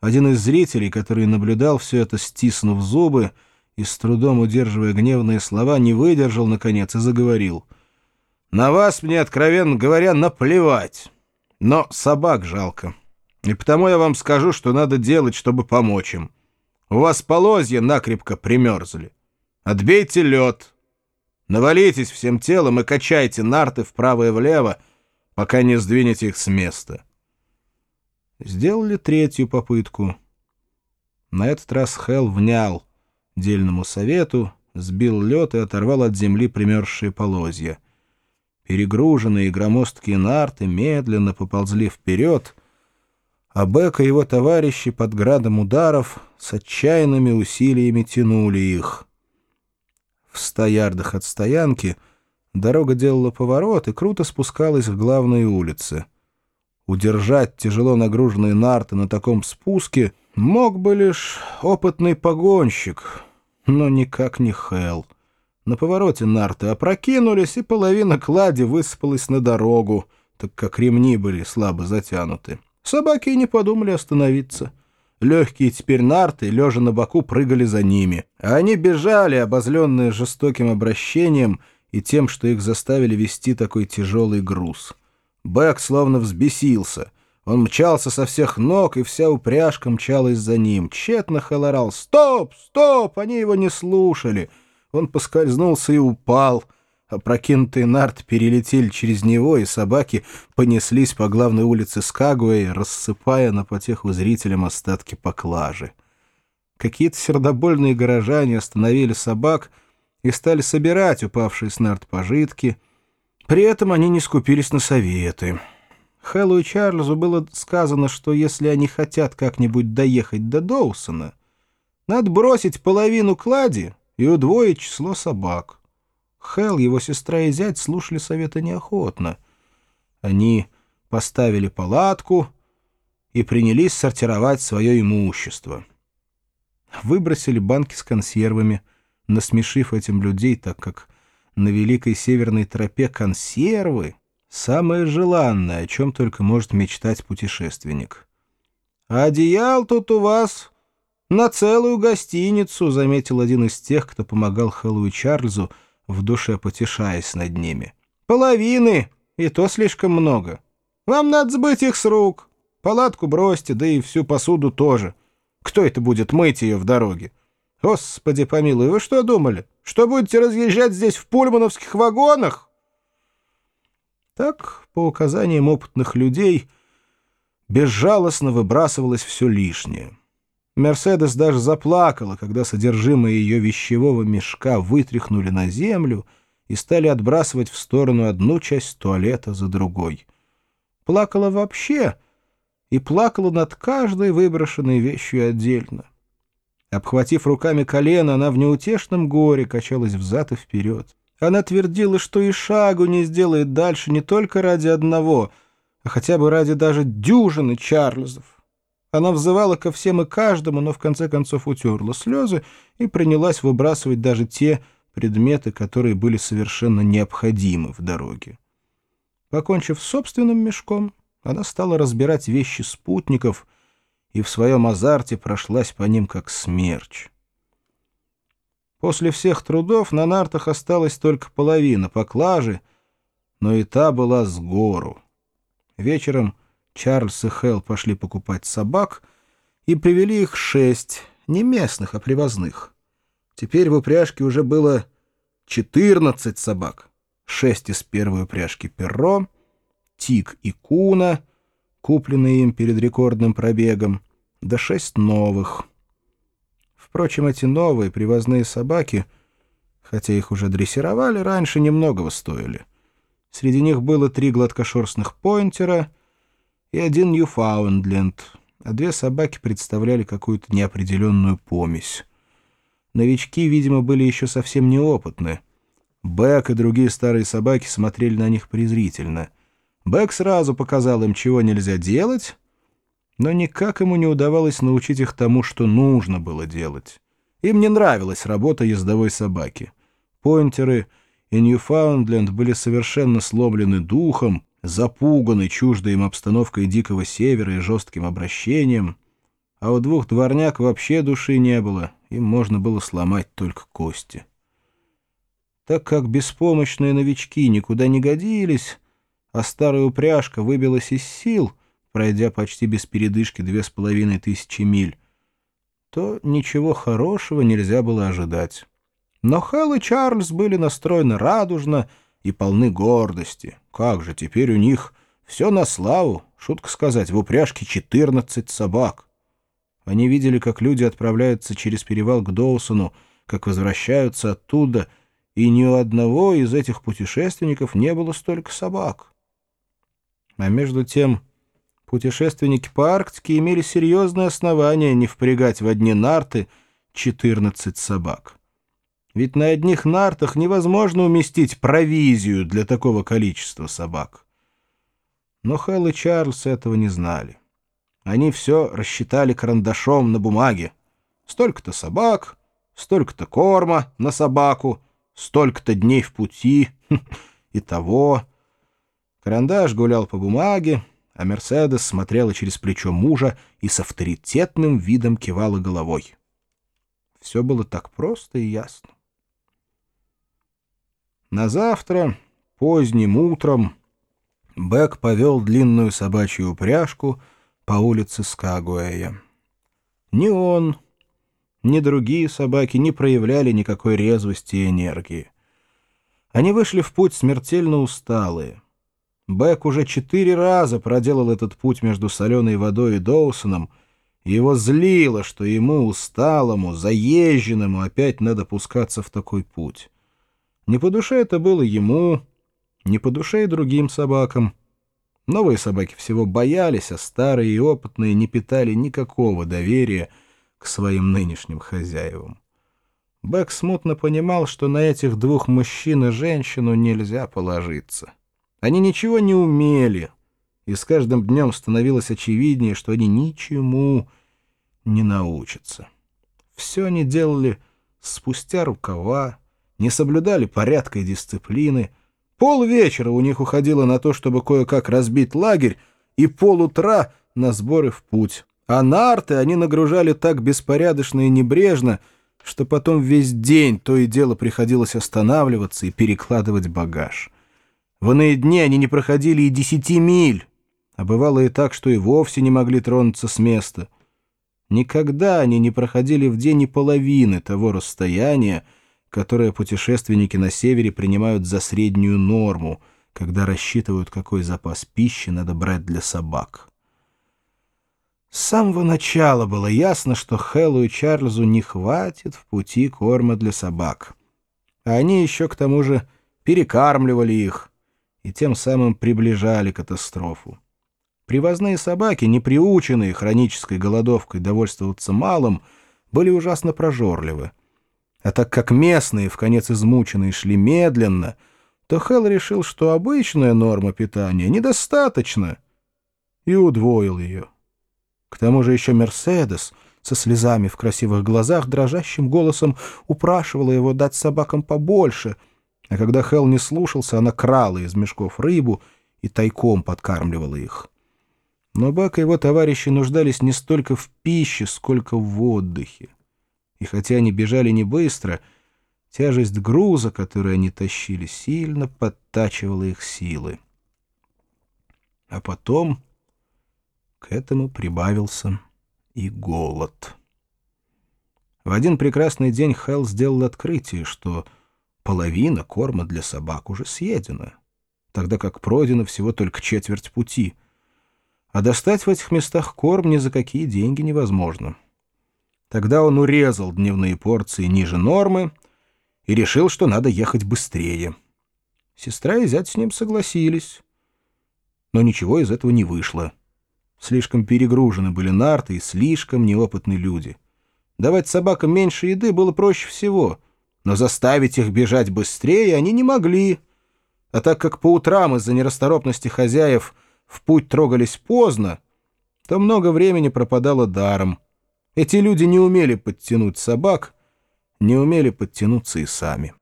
Один из зрителей, который наблюдал все это, стиснув зубы и с трудом удерживая гневные слова, не выдержал, наконец, и заговорил. «На вас мне, откровенно говоря, наплевать, но собак жалко, и потому я вам скажу, что надо делать, чтобы помочь им. У вас полозья накрепко примерзли. Отбейте лед, навалитесь всем телом и качайте нарты вправо и влево, пока не сдвинете их с места». Сделали третью попытку. На этот раз Хелл внял дельному совету, сбил лед и оторвал от земли примерзшие полозья. Перегруженные громоздкие нарты медленно поползли вперед, а Бек и его товарищи под градом ударов с отчаянными усилиями тянули их. В ста ярдах от стоянки дорога делала поворот и круто спускалась к главной улице — Удержать тяжело нагруженные нарты на таком спуске мог бы лишь опытный погонщик, но никак не Хелл. На повороте нарты опрокинулись, и половина клади высыпалась на дорогу, так как ремни были слабо затянуты. Собаки не подумали остановиться. Легкие теперь нарты, лежа на боку, прыгали за ними. А они бежали, обозленные жестоким обращением и тем, что их заставили вести такой тяжелый груз. Бэк словно взбесился. Он мчался со всех ног, и вся упряжка мчалась за ним. Тщетно Хелл «Стоп! Стоп!» Они его не слушали. Он поскользнулся и упал. Опрокинутые нарты перелетели через него, и собаки понеслись по главной улице Скагуэй, рассыпая на потеху зрителям остатки поклажи. Какие-то сердобольные горожане остановили собак и стали собирать упавшие с нарт пожитки — при этом они не скупились на советы. Хэллу и Чарльзу было сказано, что если они хотят как-нибудь доехать до Доусона, надо бросить половину клади и удвоить число собак. Хэл, его сестра и зять слушали совета неохотно. Они поставили палатку и принялись сортировать свое имущество. Выбросили банки с консервами, насмешив этим людей, так как на Великой Северной тропе консервы — самое желанное, о чем только может мечтать путешественник. «А одеял тут у вас на целую гостиницу», — заметил один из тех, кто помогал Хэллу и Чарльзу, в душе потешаясь над ними. «Половины, и то слишком много. Вам надо сбыть их с рук. Палатку бросьте, да и всю посуду тоже. Кто это будет мыть ее в дороге? Господи помилуй, вы что думали?» Что, будете разъезжать здесь в пульмановских вагонах?» Так, по указаниям опытных людей, безжалостно выбрасывалось все лишнее. Мерседес даже заплакала, когда содержимое ее вещевого мешка вытряхнули на землю и стали отбрасывать в сторону одну часть туалета за другой. Плакала вообще и плакала над каждой выброшенной вещью отдельно. Обхватив руками колено, она в неутешном горе качалась взад и вперед. Она твердила, что и шагу не сделает дальше не только ради одного, а хотя бы ради даже дюжины Чарльзов. Она взывала ко всем и каждому, но в конце концов утерла слезы и принялась выбрасывать даже те предметы, которые были совершенно необходимы в дороге. Покончив с собственным мешком, она стала разбирать вещи спутников — и в своем азарте прошлась по ним как смерч. После всех трудов на нартах осталась только половина поклажи, но и та была с гору. Вечером Чарльз и Хелл пошли покупать собак и привели их шесть, не местных, а привозных. Теперь в упряжке уже было 14 собак. Шесть из первой упряжки Перро, Тик и Куна — купленные им перед рекордным пробегом, да шесть новых. Впрочем, эти новые привозные собаки, хотя их уже дрессировали, раньше немногого стоили. Среди них было три гладкошерстных поинтера и один Ньюфаундленд, а две собаки представляли какую-то неопределенную помесь. Новички, видимо, были еще совсем неопытны. Бэк и другие старые собаки смотрели на них презрительно — Бэк сразу показал им, чего нельзя делать, но никак ему не удавалось научить их тому, что нужно было делать. Им не нравилась работа ездовой собаки. Пойнтеры и Ньюфаундленд были совершенно сломлены духом, запуганы чуждой им обстановкой Дикого Севера и жестким обращением. а у двух дворняк вообще души не было, им можно было сломать только кости. Так как беспомощные новички никуда не годились, а старая упряжка выбилась из сил, пройдя почти без передышки две с половиной тысячи миль, то ничего хорошего нельзя было ожидать. Но Хелл и Чарльз были настроены радужно и полны гордости. Как же теперь у них все на славу, шутка сказать, в упряжке 14 собак. Они видели, как люди отправляются через перевал к Доусону, как возвращаются оттуда, и ни у одного из этих путешественников не было столько собак. А между тем путешественники по Арктике имели серьезные основания не впрягать в одни нарты 14 собак. Ведь на одних нартах невозможно уместить провизию для такого количества собак. Но Хелл и Чарльз этого не знали. Они все рассчитали карандашом на бумаге. Столько-то собак, столько-то корма на собаку, столько-то дней в пути и того. Карандаш гулял по бумаге, а Мерседес смотрела через плечо мужа и с авторитетным видом кивала головой. Все было так просто и ясно. На завтра, поздним утром, Бэк повел длинную собачью упряжку — по улице Скагуэя. Ни он, ни другие собаки не проявляли никакой резвости и энергии. Они вышли в путь смертельно усталые. Бэк уже четыре раза проделал этот путь между соленой водой и Доусоном, и его злило, что ему, усталому, заезженному, опять надо пускаться в такой путь. Не по душе это было ему, не по душе и другим собакам — Новые собаки всего боялись, а старые и опытные не питали никакого доверия к своим нынешним хозяевам. Бэк смутно понимал, что на этих двух мужчин и женщину нельзя положиться. Они ничего не умели, и с каждым днем становилось очевиднее, что они ничему не научатся. Все они делали спустя рукава, не соблюдали порядка и дисциплины — Пол вечера у них уходило на то, чтобы кое-как разбить лагерь, и пол утра на сборы в путь. А нарты они нагружали так беспорядочно и небрежно, что потом весь день то и дело приходилось останавливаться и перекладывать багаж. В иные дни они не проходили и десяти миль, а бывало и так, что и вовсе не могли тронуться с места. Никогда они не проходили в день и половины того расстояния, которое путешественники на севере принимают за среднюю норму, когда рассчитывают, какой запас пищи надо брать для собак. С самого начала было ясно, что Хэллу и Чарльзу не хватит в пути корма для собак. А они еще к тому же перекармливали их и тем самым приближали катастрофу. Привозные собаки, не приученные хронической голодовкой довольствоваться малым, были ужасно прожорливы. А так как местные, в конец измученные, шли медленно, то Хелл решил, что обычная норма питания недостаточна, и удвоил ее. К тому же еще Мерседес со слезами в красивых глазах дрожащим голосом упрашивала его дать собакам побольше, а когда Хелл не слушался, она крала из мешков рыбу и тайком подкармливала их. Но Бак и его товарищи нуждались не столько в пище, сколько в отдыхе и хотя они бежали не быстро, тяжесть груза, который они тащили, сильно подтачивала их силы. А потом к этому прибавился и голод. В один прекрасный день Хелл сделал открытие, что половина корма для собак уже съедена, тогда как пройдено всего только четверть пути, а достать в этих местах корм ни за какие деньги невозможно. Тогда он урезал дневные порции ниже нормы и решил, что надо ехать быстрее. Сестра и зять с ним согласились. Но ничего из этого не вышло. Слишком перегружены были нарты и слишком неопытные люди. Давать собакам меньше еды было проще всего, но заставить их бежать быстрее они не могли. А так как по утрам из-за нерасторопности хозяев в путь трогались поздно, то много времени пропадало даром — эти люди не умели подтянуть собак, не умели подтянуться и сами.